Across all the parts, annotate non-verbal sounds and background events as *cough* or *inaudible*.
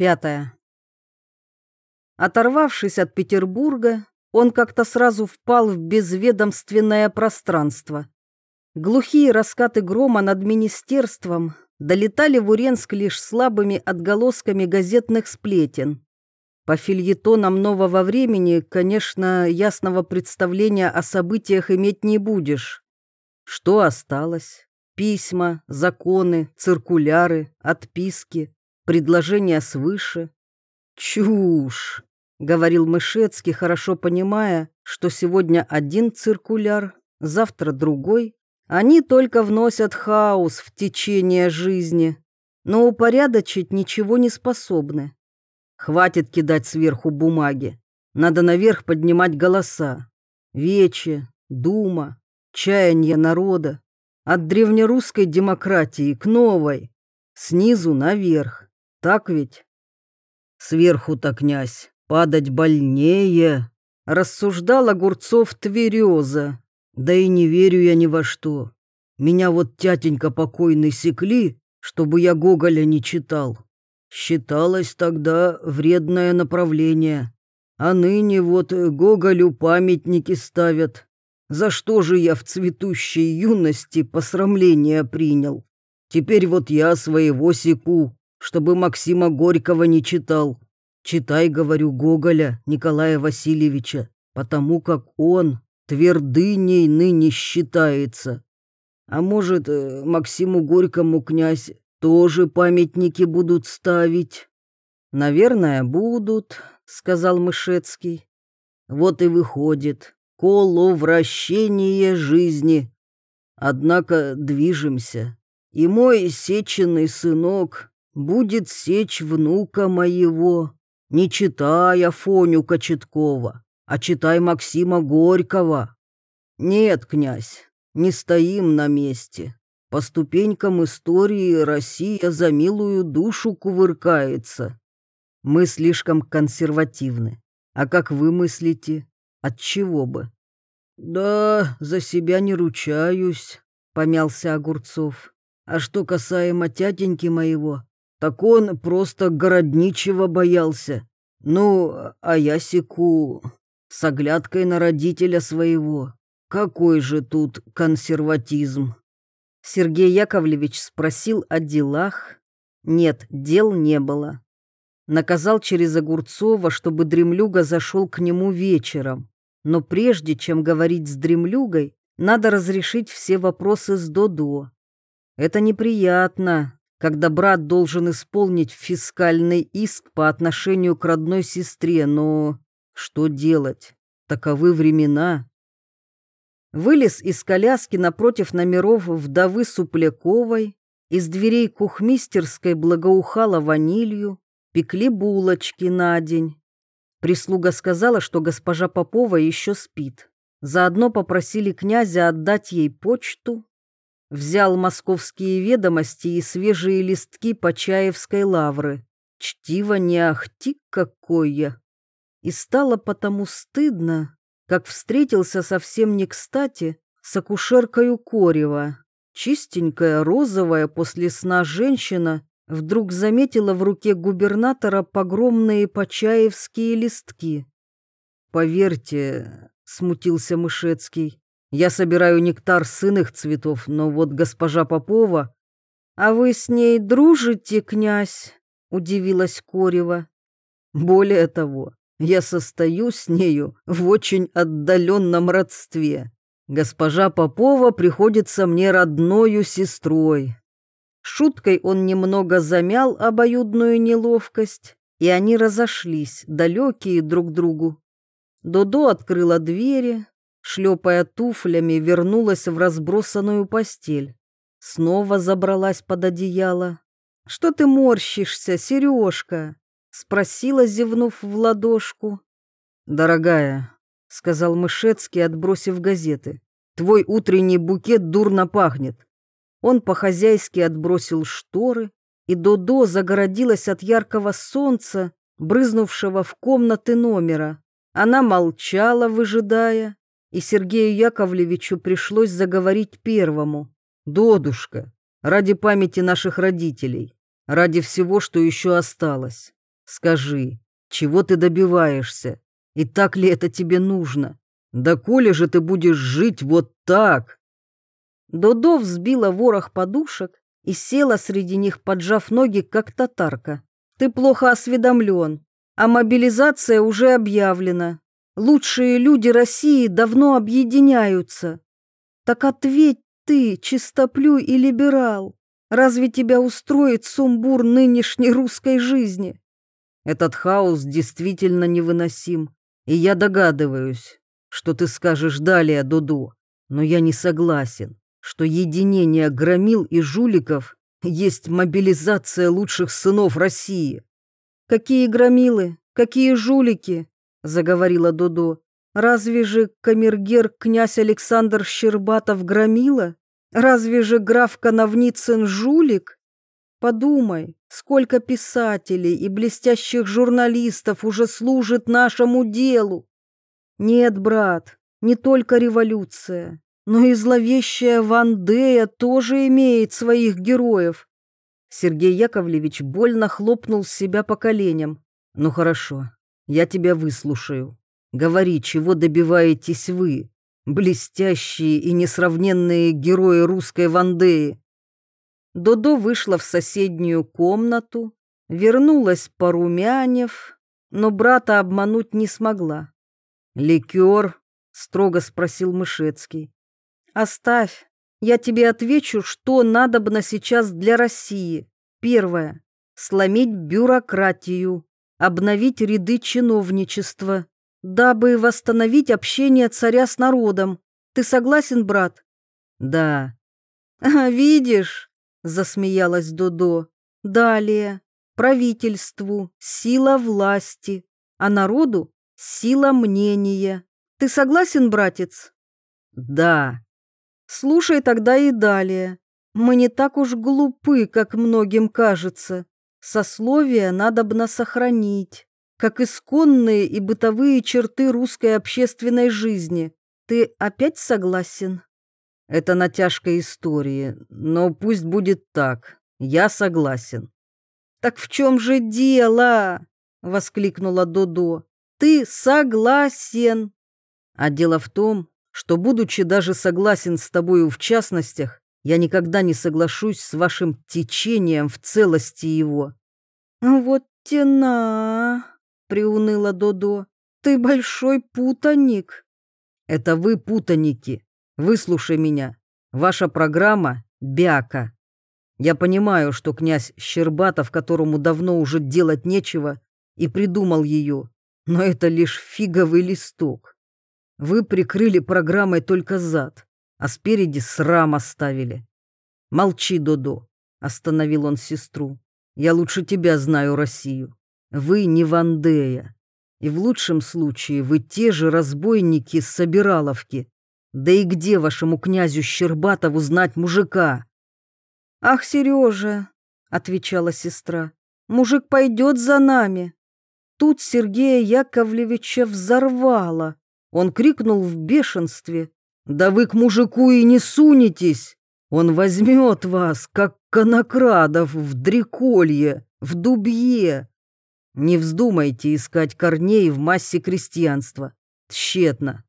Пятое. Оторвавшись от Петербурга, он как-то сразу впал в безведомственное пространство. Глухие раскаты грома над министерством долетали в Уренск лишь слабыми отголосками газетных сплетен. По фильетонам нового времени, конечно, ясного представления о событиях иметь не будешь. Что осталось? Письма, законы, циркуляры, отписки, предложения свыше. Чушь, говорил Мышецкий, хорошо понимая, что сегодня один циркуляр, завтра другой. Они только вносят хаос в течение жизни, но упорядочить ничего не способны. Хватит кидать сверху бумаги. Надо наверх поднимать голоса. Вече, дума, чаяние народа. От древнерусской демократии к новой. Снизу наверх. Так ведь? Сверху-то, князь, падать больнее, рассуждал Огурцов тверезо. Да и не верю я ни во что. Меня вот тятенька покойный секли, чтобы я Гоголя не читал. Считалось тогда вредное направление. А ныне вот Гоголю памятники ставят. За что же я в цветущей юности посрамление принял? Теперь вот я своего секу чтобы Максима Горького не читал. Читай, говорю, Гоголя Николая Васильевича, потому как он твердыней ныне считается. А может, э, Максиму Горькому князь тоже памятники будут ставить? Наверное, будут, сказал Мышецкий. Вот и выходит, коловращение жизни. Однако движемся. И мой сеченный сынок будет сечь внука моего, не читай Афоню Кочеткова, а читай Максима Горького. Нет, князь, не стоим на месте. По ступенькам истории Россия за милую душу кувыркается. Мы слишком консервативны. А как вы мыслите? От чего бы? Да, за себя не ручаюсь, помялся Огурцов. А что касаемо тятеньки моего, так он просто городничего боялся. Ну, а я секу с оглядкой на родителя своего. Какой же тут консерватизм? Сергей Яковлевич спросил о делах. Нет, дел не было. Наказал через Огурцова, чтобы дремлюга зашел к нему вечером. Но прежде чем говорить с дремлюгой, надо разрешить все вопросы с Додо. Это неприятно, когда брат должен исполнить фискальный иск по отношению к родной сестре, но что делать? Таковы времена. Вылез из коляски напротив номеров вдовы Супляковой, из дверей кухмистерской благоухала ванилью, пекли булочки на день. Прислуга сказала, что госпожа Попова еще спит. Заодно попросили князя отдать ей почту, Взял московские ведомости и свежие листки Почаевской лавры. Чтиво не ахти какое. И стало потому стыдно, как встретился совсем не кстати с акушеркою Корева. Чистенькая, розовая после сна женщина вдруг заметила в руке губернатора погромные почаевские листки. «Поверьте», — смутился Мышецкий, я собираю нектар с иных цветов, но вот госпожа Попова... А вы с ней дружите, князь? Удивилась Корева. Более того, я состою с нею в очень отдаленном родстве. Госпожа Попова приходится мне родною сестрой. Шуткой он немного замял обоюдную неловкость, и они разошлись, далекие друг другу. Додо открыла двери, шлепая туфлями, вернулась в разбросанную постель. Снова забралась под одеяло. «Что ты морщишься, Сережка?» — спросила, зевнув в ладошку. «Дорогая», — сказал Мышецкий, отбросив газеты, — «твой утренний букет дурно пахнет». Он по-хозяйски отбросил шторы, и Додо загородилась от яркого солнца, брызнувшего в комнаты номера. Она молчала, выжидая, и Сергею Яковлевичу пришлось заговорить первому. «Додушка, ради памяти наших родителей, ради всего, что еще осталось, Скажи, чего ты добиваешься? И так ли это тебе нужно? Да коли же ты будешь жить вот так?» Додо взбила ворох подушек и села среди них, поджав ноги, как татарка. «Ты плохо осведомлен, а мобилизация уже объявлена. Лучшие люди России давно объединяются. Так ответь ты, чистоплюй и либерал, разве тебя устроит сумбур нынешней русской жизни? Этот хаос действительно невыносим, и я догадываюсь, что ты скажешь далее, Дуду, но я не согласен, что единение громил и жуликов есть мобилизация лучших сынов России. Какие громилы, какие жулики, заговорила Дудо. Разве же камергер князь Александр Щербатов громила? Разве же граф Коновницын жулик? Подумай, сколько писателей и блестящих журналистов уже служит нашему делу. Нет, брат, не только революция, но и зловещая Вандея тоже имеет своих героев. Сергей Яковлевич больно хлопнул себя по коленям. Ну хорошо, я тебя выслушаю. Говори, чего добиваетесь вы, блестящие и несравненные герои русской Вандеи. Додо вышла в соседнюю комнату, вернулась порумянев, но брата обмануть не смогла. «Ликер?» — строго спросил Мышецкий. «Оставь, я тебе отвечу, что надобно сейчас для России. Первое — сломить бюрократию, обновить ряды чиновничества, дабы восстановить общение царя с народом. Ты согласен, брат? Да. *laughs* А, видишь, засмеялась Додо. Далее. Правительству сила власти, а народу сила мнения. Ты согласен, братец? Да. Слушай тогда и далее. Мы не так уж глупы, как многим кажется. Сословие надобно сохранить как исконные и бытовые черты русской общественной жизни. Ты опять согласен? Это натяжка истории, но пусть будет так. Я согласен. Так в чем же дело? воскликнула Додо. Ты согласен. А дело в том, что, будучи даже согласен с тобою в частностях, я никогда не соглашусь с вашим течением в целости его. Вот тена приуныла Додо. Ты большой путаник. Это вы путаники. Выслушай меня. Ваша программа — бяка. Я понимаю, что князь Щербатов, которому давно уже делать нечего, и придумал ее, но это лишь фиговый листок. Вы прикрыли программой только зад, а спереди срам оставили. Молчи, Додо, остановил он сестру. Я лучше тебя знаю Россию. Вы не Вандея. И в лучшем случае вы те же разбойники с Собираловки. Да и где вашему князю Щербатову знать мужика? Ах, Сережа, отвечала сестра, мужик пойдет за нами. Тут Сергея Яковлевича взорвало. Он крикнул в бешенстве. «Да вы к мужику и не сунетесь! Он возьмет вас, как конокрадов, в дреколье, в дубье, не вздумайте искать корней в массе крестьянства. Тщетно.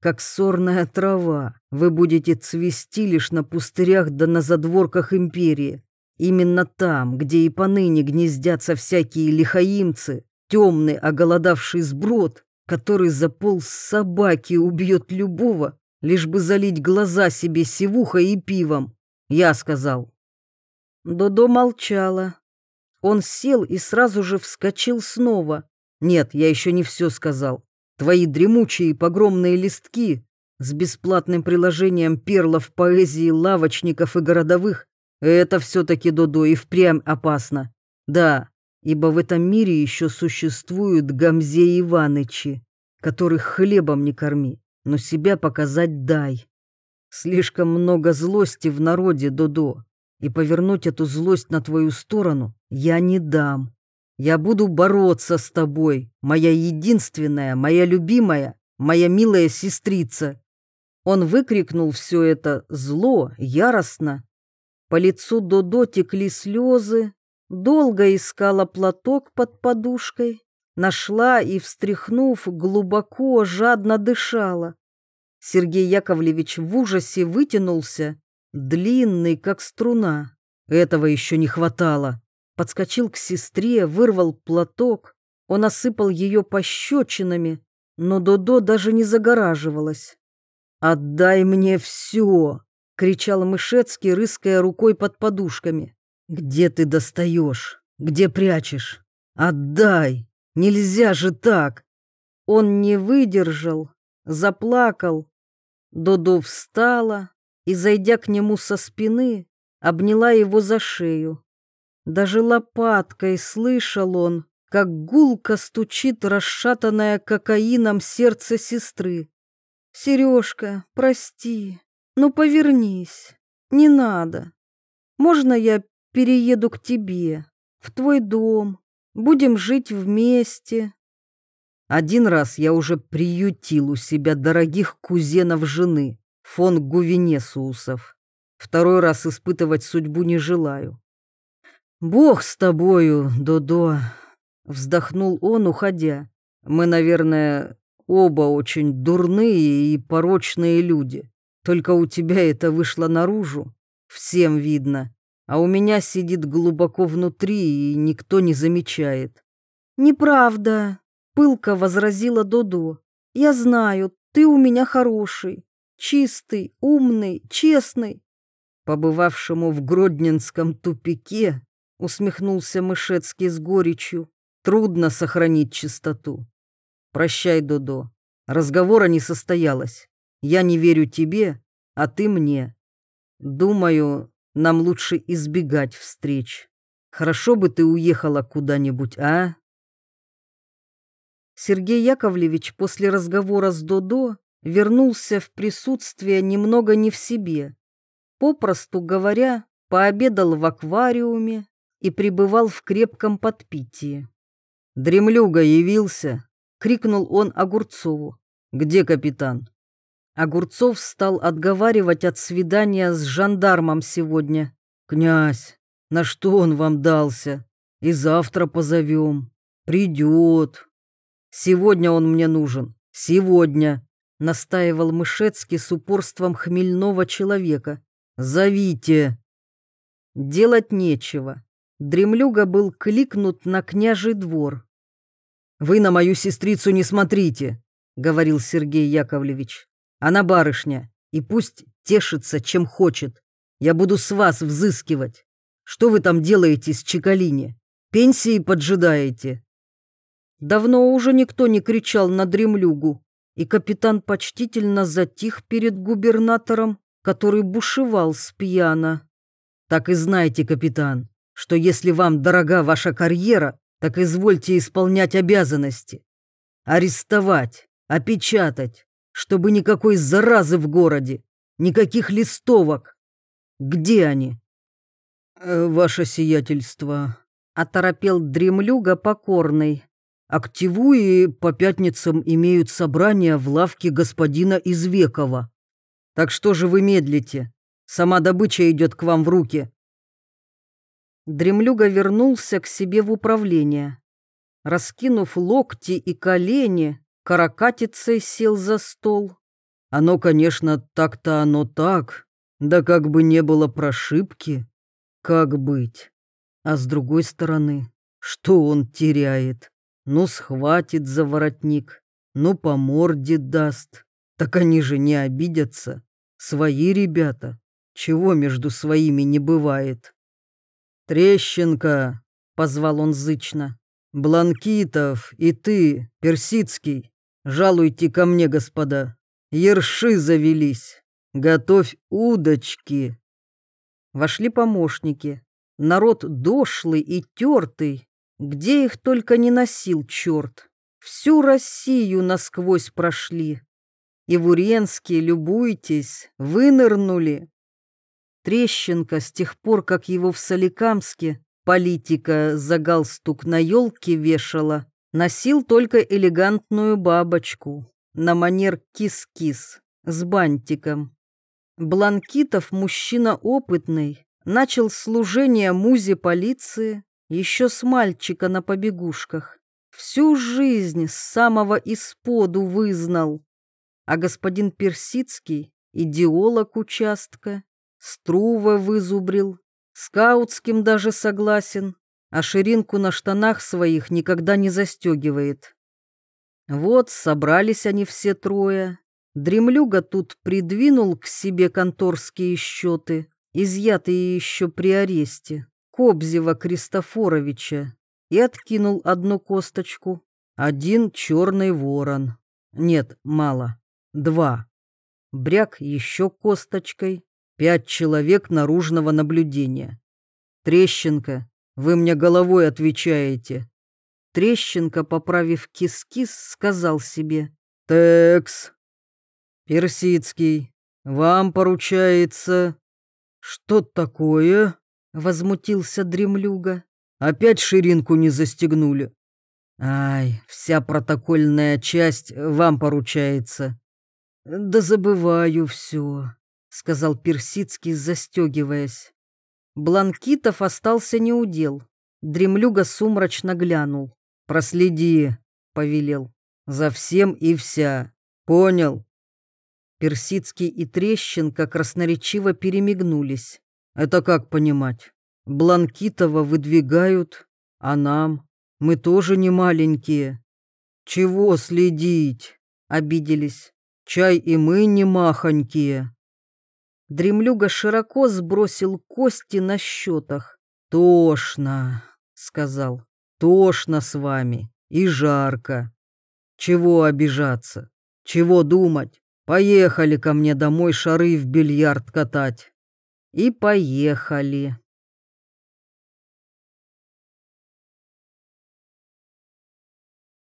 Как сорная трава, вы будете цвести лишь на пустырях да на задворках империи. Именно там, где и поныне гнездятся всякие лихаимцы, темный оголодавший сброд, который за пол собаки убьет любого, лишь бы залить глаза себе сивухой и пивом. Я сказал. Додо молчала, он сел и сразу же вскочил снова. «Нет, я еще не все сказал. Твои дремучие погромные листки с бесплатным приложением перлов поэзии лавочников и городовых — это все-таки, Додо, и впрямь опасно. Да, ибо в этом мире еще существуют Гамзе Иванычи, которых хлебом не корми, но себя показать дай. Слишком много злости в народе, Додо, и повернуть эту злость на твою сторону я не дам. Я буду бороться с тобой, моя единственная, моя любимая, моя милая сестрица. Он выкрикнул все это зло, яростно. По лицу Додо текли слезы, Долго искала платок под подушкой, нашла и, встряхнув, глубоко, жадно дышала. Сергей Яковлевич в ужасе вытянулся, длинный, как струна. Этого еще не хватало. Подскочил к сестре, вырвал платок. Он осыпал ее пощечинами, но Додо даже не загораживалась. «Отдай мне все!» — кричал Мышецкий, рыская рукой под подушками. «Где ты достаешь? Где прячешь? Отдай! Нельзя же так!» Он не выдержал, заплакал. Додо встала и, зайдя к нему со спины, обняла его за шею. Даже лопаткой слышал он, как гулко стучит расшатанное кокаином сердце сестры. «Сережка, прости, ну повернись, не надо. Можно я перееду к тебе, в твой дом, будем жить вместе?» Один раз я уже приютил у себя дорогих кузенов жены, фон Гувенесусов. Второй раз испытывать судьбу не желаю. «Бог с тобою, Додо!» — вздохнул он, уходя. «Мы, наверное, оба очень дурные и порочные люди. Только у тебя это вышло наружу. Всем видно. А у меня сидит глубоко внутри, и никто не замечает». «Неправда», — пылко возразила Додо. «Я знаю, ты у меня хороший, чистый, умный, честный». Побывавшему в Гродненском тупике усмехнулся Мышецкий с горечью. Трудно сохранить чистоту. Прощай, Додо. Разговора не состоялось. Я не верю тебе, а ты мне. Думаю, нам лучше избегать встреч. Хорошо бы ты уехала куда-нибудь, а? Сергей Яковлевич после разговора с Додо вернулся в присутствие немного не в себе. Попросту говоря, пообедал в аквариуме, и пребывал в крепком подпитии. «Дремлюга явился!» — крикнул он Огурцову. «Где капитан?» Огурцов стал отговаривать от свидания с жандармом сегодня. «Князь, на что он вам дался? И завтра позовем. Придет. Сегодня он мне нужен. Сегодня!» — настаивал Мышецкий с упорством хмельного человека. «Зовите!» Делать нечего. Дремлюга был кликнут на княжий двор. «Вы на мою сестрицу не смотрите», — говорил Сергей Яковлевич. «Она барышня, и пусть тешится, чем хочет. Я буду с вас взыскивать. Что вы там делаете с Чекалине? Пенсии поджидаете?» Давно уже никто не кричал на дремлюгу, и капитан почтительно затих перед губернатором, который бушевал с пьяна. «Так и знаете, капитан, что если вам дорога ваша карьера, так извольте исполнять обязанности. Арестовать, опечатать, чтобы никакой заразы в городе, никаких листовок. Где они? Э, ваше сиятельство, оторопел дремлюга покорный. Активуи по пятницам имеют собрание в лавке господина Извекова. Так что же вы медлите? Сама добыча идет к вам в руки. Дремлюга вернулся к себе в управление. Раскинув локти и колени, каракатицей сел за стол. Оно, конечно, так-то оно так, да как бы не было прошибки. Как быть? А с другой стороны, что он теряет? Ну, схватит за воротник, ну, по морде даст. Так они же не обидятся. Свои ребята. Чего между своими не бывает? «Трещинка!» — позвал он зычно. «Бланкитов и ты, Персидский, жалуйте ко мне, господа. Ерши завелись. Готовь удочки!» Вошли помощники. Народ дошлый и тертый. Где их только не носил черт. Всю Россию насквозь прошли. И в Уренске, любуйтесь, вынырнули. Трещинка с тех пор, как его в Соликамске политика за галстук на елке вешала, носил только элегантную бабочку на манер кис-кис с бантиком. Бланкитов мужчина опытный, начал служение музе полиции, еще с мальчика на побегушках. Всю жизнь с самого исподу вызнал. А господин Персидский, идеолог участка, Струва вызубрил, скаутским даже согласен, а ширинку на штанах своих никогда не застегивает. Вот собрались они все трое. Дремлюга тут придвинул к себе конторские счеты, изъятые еще при аресте, Кобзева Кристофоровича, и откинул одну косточку. Один черный ворон. Нет, мало. Два. Бряк еще косточкой. Пять человек наружного наблюдения. Трещинка, вы мне головой отвечаете. Трещинка, поправив кис-кис, сказал себе. Текс. Персидский, вам поручается... Что такое? Возмутился дремлюга. Опять ширинку не застегнули. Ай, вся протокольная часть вам поручается. Да забываю все, сказал Персидский, застегиваясь. Бланкитов остался неудел. Дремлюга сумрачно глянул. «Проследи», — повелел, — «за всем и вся. Понял?» Персидский и Трещинка красноречиво перемигнулись. «Это как понимать? Бланкитова выдвигают, а нам? Мы тоже не маленькие. Чего следить?» — обиделись. «Чай и мы не махонькие». Дремлюга широко сбросил кости на счетах. «Тошно», — сказал, — «тошно с вами и жарко. Чего обижаться? Чего думать? Поехали ко мне домой шары в бильярд катать». И поехали.